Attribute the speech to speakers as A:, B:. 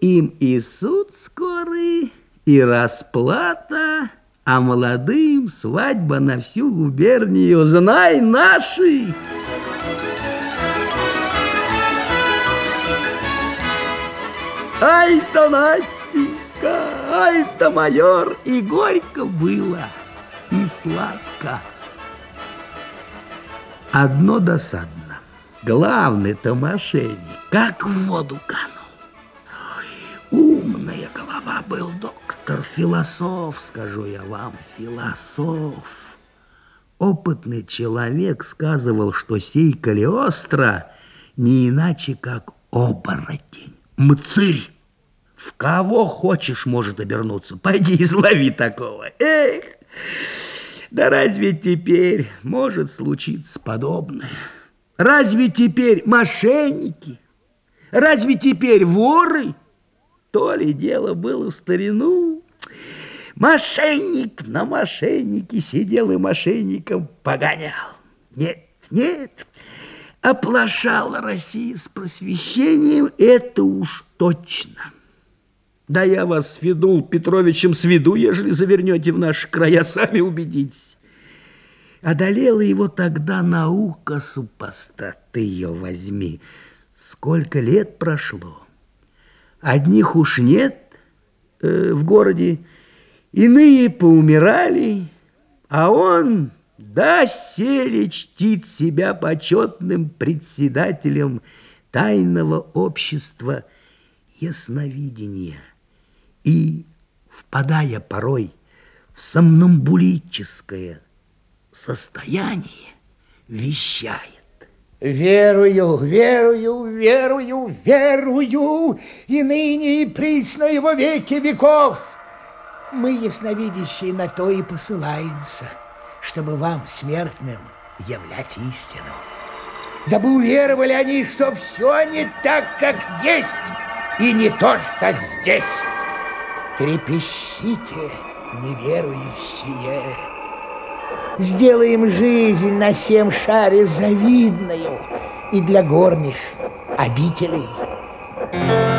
A: им и суд скорый, и расплата, а молодым свадьба на всю губернию, знай наши. Ай-то Настенька, ай-то майор, и горько было, и сладко. Одно досадно. Главный-то мошенник, как в воду канул. Голова был доктор, философ, скажу я вам, философ. Опытный человек сказывал, что сей Калиостро не иначе, как оборотень мцырь. В кого хочешь может обернуться. Пойди излови такого. Эх, да разве теперь может случиться подобное? Разве теперь мошенники? Разве теперь воры? То ли дело было в старину. Мошенник на мошеннике сидел и мошенником погонял. Нет, нет, Оплошала Россия с просвещением, это уж точно. Да я вас с Федул Петровичем сведу, ежели завернете в наши края, сами убедитесь. Одолела его тогда наука супостат, ты ее возьми. Сколько лет прошло? Одних уж нет э, в городе, иные поумирали, а он доселе чтит себя почетным председателем тайного общества ясновидения и, впадая порой в сомнамбулическое состояние, вещает.
B: Верую, верую, верую, верую, и ныне и присно его веки веков. Мы, ясновидящие, на то и посылаемся – чтобы вам, смертным, являть истину. Дабы уверовали они, что все не так, как есть, и не то, что здесь. Трепещите, неверующие. Сделаем жизнь на всем шаре завидную и для горних обителей. Thank you.